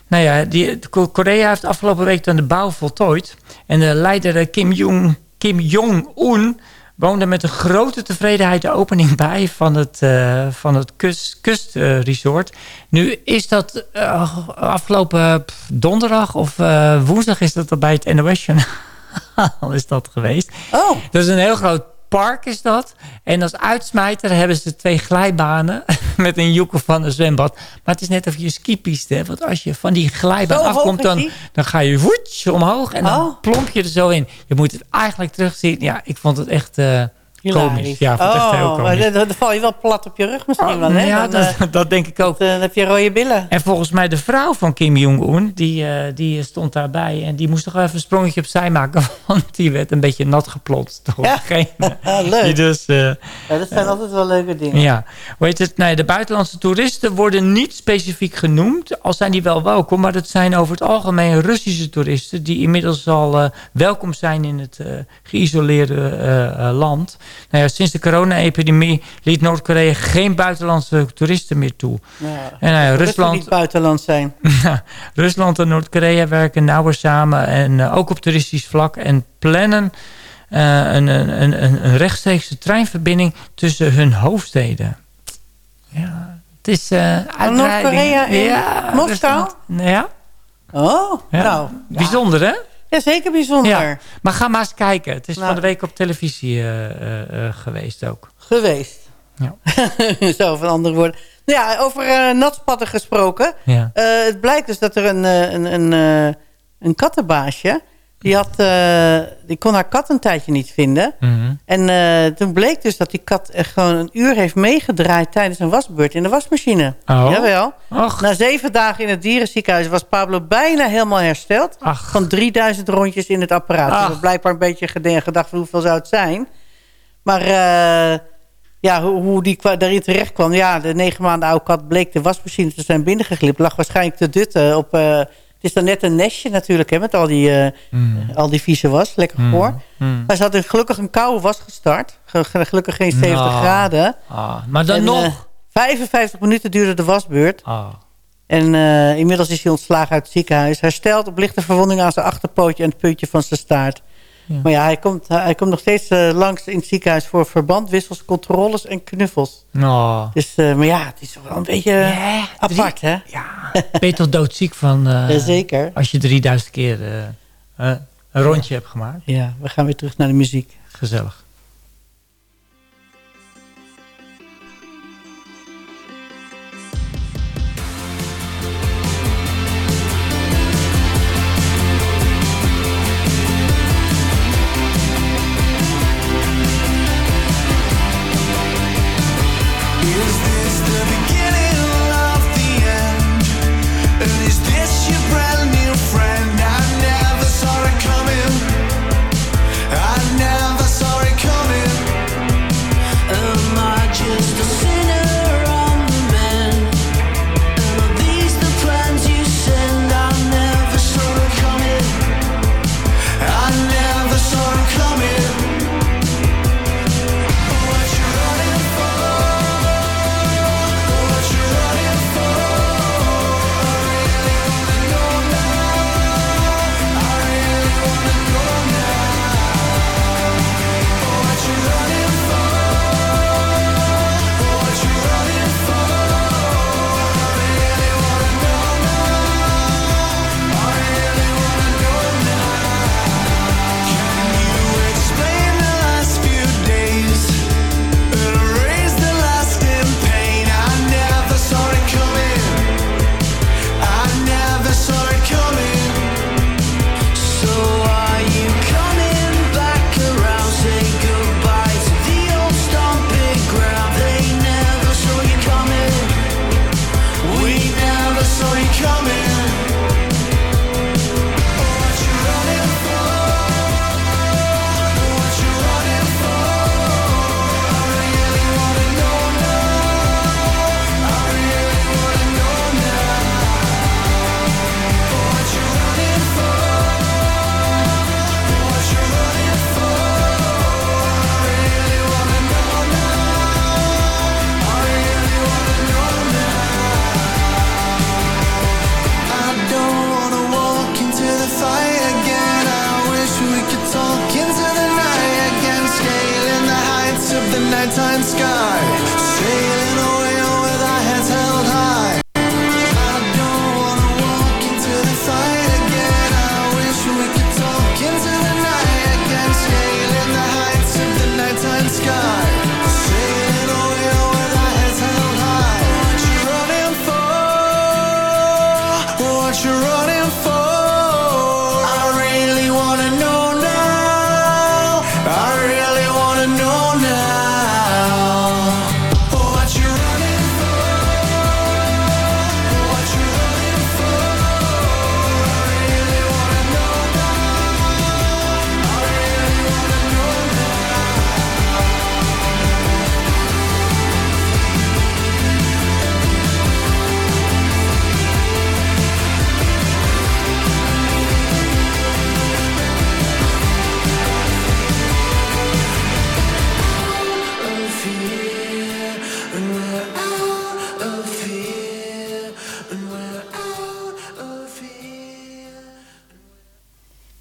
Nou ja, die, Ko- Korea heeft afgelopen week dan de bouw voltooid. En de leider Kim Jong- Kim Jong-un woonde met een grote tevredenheid de opening bij van het, eh, van het kust, kustresort. nu is dat eh, afgelopen donderdag of eh, woensdag is dat bij het NOS Journaal is dat geweest. Oh, Dat is een heel groot park is dat. En als uitsmijter hebben ze twee glijbanen met een joekel van een zwembad. Maar het is net of je skipiste hebt. Want als je van die glijbaan afkomt, dan, dan ga je woetje omhoog. En dan Oh. plomp je er zo in. Je moet het eigenlijk terugzien. Ja, ik vond het echt eh hilarisch. Ja, vond echt heel oh, maar komisch. dan, dan val je wel plat op je rug misschien wel, hè? ja, dan, eh, dat, dat denk ik ook. dan heb je rode billen. En volgens mij de vrouw van Kim Jong-un, die, eh, die stond daarbij. En die moest toch even een sprongetje opzij maken. Want die werd een beetje nat geplotst door Ja. leuk. Die dus, eh, Ja, dat zijn altijd wel leuke dingen. ja, heet het? Nee, de buitenlandse toeristen worden niet specifiek genoemd. Al zijn die wel welkom, maar dat zijn over het algemeen Russische toeristen... die inmiddels al welkom zijn in het geïsoleerde land. Nou ja, sinds de corona-epidemie liet Noord-Korea geen buitenlandse toeristen meer toe. Ja. En we Rusland, niet buitenland zijn. Rusland en Noord-Korea werken nauwer samen. En eh, ook op toeristisch vlak. En plannen eh, een, een, een, een rechtstreekse treinverbinding tussen hun hoofdsteden. Ja, het is eh. Noord-Korea en ja, Moskou? Ja, Oh, ja. nou. bijzonder hè? Ja, zeker bijzonder. Ja. Maar ga maar eens kijken. Het is Nou. van de week op televisie eh, eh, eh, geweest ook. Geweest. Ja. Zo, van andere woorden. Nou ja, over natspatten gesproken. Ja. Het blijkt dus dat er een, een, een, een kattenbaasje... Die, had, eh, die kon haar kat een tijdje niet vinden. Mhm. En eh, toen bleek dus dat die kat echt gewoon een uur heeft meegedraaid... tijdens een wasbeurt in de wasmachine. Oh. Jawel. Och, Na zeven dagen in het dierenziekenhuis was Pablo bijna helemaal hersteld. ach. Van 3000 rondjes in het apparaat. Ach. Heb blijkbaar een beetje gedacht van hoeveel zou het zijn. Maar eh, ja, hoe, hoe die daarin terecht kwam. Ja, de negen maanden oude kat bleek de wasmachine te zijn binnengeglipt. Lag waarschijnlijk te dutten op... het is dan net een nestje natuurlijk, hè, met al die, eh, Mm. al die vieze was. Lekker Mm. voor. Mm. Maar ze had een- gelukkig een koude was gestart. Ge- ge- Gelukkig geen 70 Nou. graden. Ah, maar dan En, nog. eh, 55 minuten duurde de wasbeurt. Ah. En eh, inmiddels is hij ontslagen uit het ziekenhuis. Hersteld op lichte verwondingen aan zijn achterpootje en het puntje van zijn staart. Ja. Maar ja, hij komt, hij komt nog steeds eh, langs in het ziekenhuis voor verbandwissels, controles en knuffels. Nou. Dus, eh, maar ja, het is wel een beetje apart, hè? Ja, ben je toch doodziek van zeker. als je 3000 keer een rondje hebt gemaakt? Ja, we gaan weer terug naar de muziek. Gezellig.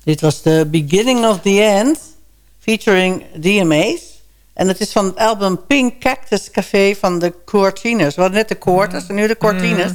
Dit was The Beginning of the End, featuring DMA's. En het is van het album Pink Cactus Café van de Cortinas. We hadden net de Quarters en nu de Cortinas.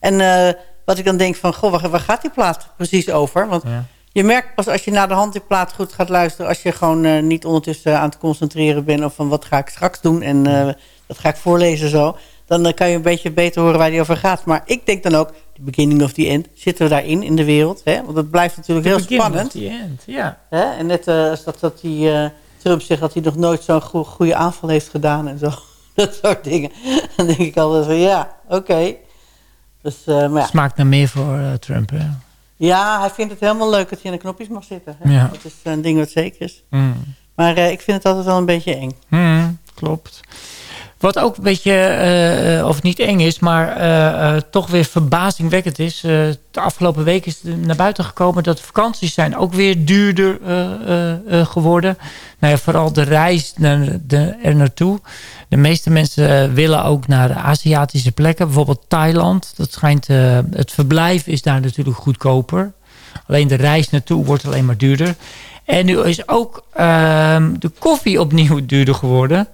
En eh, wat ik dan denk van, goh, waar, waar gaat die plaat precies over? Want Ja. je merkt pas als je naar de hand die plaat goed gaat luisteren... als je gewoon eh, niet ondertussen aan het concentreren bent... of van wat ga ik straks doen en eh, dat ga ik voorlezen zo... dan eh, kan je een beetje beter horen waar die over gaat. Maar ik denk dan ook, the beginning of the end, zitten we daarin in de wereld? Hè? Want het blijft natuurlijk heel Beginning of spannend. the end, Ja. En net eh, als dat, dat die, eh, Trump zegt dat hij nog nooit zo'n goe- goede aanval heeft gedaan en zo. Dat soort dingen. Dan denk ik altijd van ja, oké. Dus, maar ja. Smaakt naar meer voor Trump, hè? ja, hij vindt het helemaal leuk dat hij aan de knopjes mag zitten. Hè? Ja. Dat is een ding wat zeker is. Mm. Maar ik vind het altijd wel een beetje eng. Hmm, klopt. Wat ook een beetje, eh, of niet eng is, maar eh, eh, toch weer verbazingwekkend is. de afgelopen week is naar buiten gekomen dat vakanties zijn ook weer duurder geworden. Nou ja, vooral de reis naar de, er naartoe. De meeste mensen willen ook naar Aziatische plekken. Bijvoorbeeld Thailand. Dat schijnt, het verblijf is daar natuurlijk goedkoper. Alleen de reis naartoe wordt alleen maar duurder. En nu is ook ehm, de koffie opnieuw duurder geworden.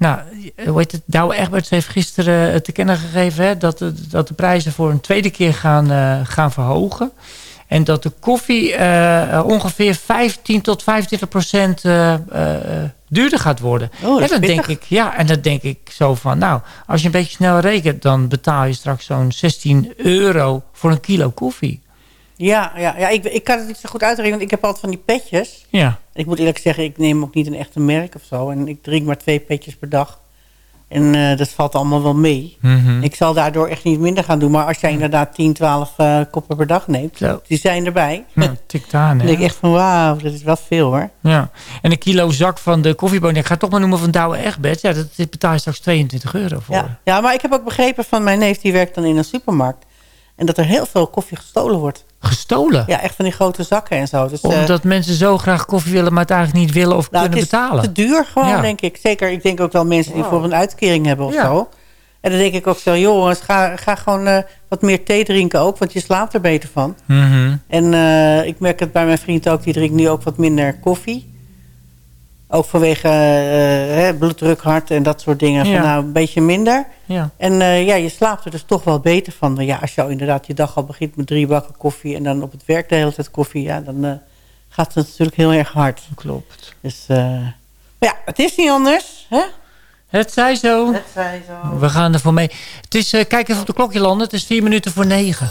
Nou, hoe heet het? Douwe Egberts heeft gisteren eh, te kennen gegeven... Hè, dat, de, dat de prijzen voor een tweede keer gaan, eh, gaan verhogen. En dat de koffie eh, ongeveer 15 tot 25 procent duurder gaat worden. Oh, dat en dan denk ik, ja, en dan denk ik zo van... nou, als je een beetje snel rekent... dan betaal je straks zo'n 16 euro voor een kilo koffie. Ja, ja, ja ik, ik kan het niet zo goed uitrekenen, want ik heb altijd van die petjes. Ja, Ik moet eerlijk zeggen, ik neem ook niet een echte merk of zo. En ik drink maar twee petjes per dag. En eh, dat valt allemaal wel mee. Mhm. Ik zal daardoor echt niet minder gaan doen. Maar als jij inderdaad 10, 12 eh, koppen per dag neemt, Zo. die zijn erbij. nou, tikt aan, Dan denk ik echt van wauw, dat is wel veel hoor. Ja, en een kilo zak van de koffiebonen, ik ga het toch maar noemen van Douwe Egberts. Ja, dat dit betaal je straks 22 euro voor. Ja. ja, maar ik heb ook begrepen van mijn neef, die werkt dan in een supermarkt. En dat er heel veel koffie gestolen wordt. Gestolen? Ja, echt van die grote zakken en zo. Dus, eh, Omdat mensen zo graag koffie willen, maar het eigenlijk niet willen of nou, kunnen het is betalen. te duur gewoon, Ja. denk ik. Zeker, ik denk ook wel mensen die Wow. bijvoorbeeld een uitkering hebben of Ja. zo. En dan denk ik ook zo, jongens, ga, ga gewoon eh, wat meer thee drinken ook. Want je slaapt er beter van. Mhm. En eh, ik merk het bij mijn vriend ook. Die drinkt nu ook wat minder koffie. Ook vanwege eh, hè, bloeddruk, hart en dat soort dingen. Ja. Van, nou, een beetje minder. Ja. En eh, ja, je slaapt er dus toch wel beter van. Ja, als je al inderdaad je dag al begint met drie bakken koffie... en dan op het werk de hele tijd koffie... ja, dan eh, gaat het natuurlijk heel erg hard. Klopt. Dus, eh, maar ja, het is niet anders. Hè? Het zij zo. Het zij zo. We gaan ervoor mee. Het is, eh, kijk even op de klokje landen. Het is vier minuten voor negen.